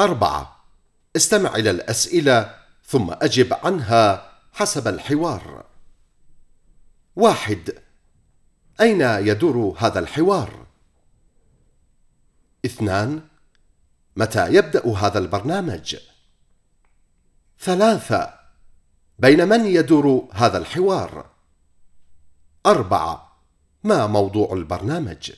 أربعة استمع إلى الأسئلة ثم أجب عنها حسب الحوار واحد أين يدور هذا الحوار؟ اثنان متى يبدأ هذا البرنامج؟ ثلاثة بين من يدور هذا الحوار؟ أربعة ما موضوع البرنامج؟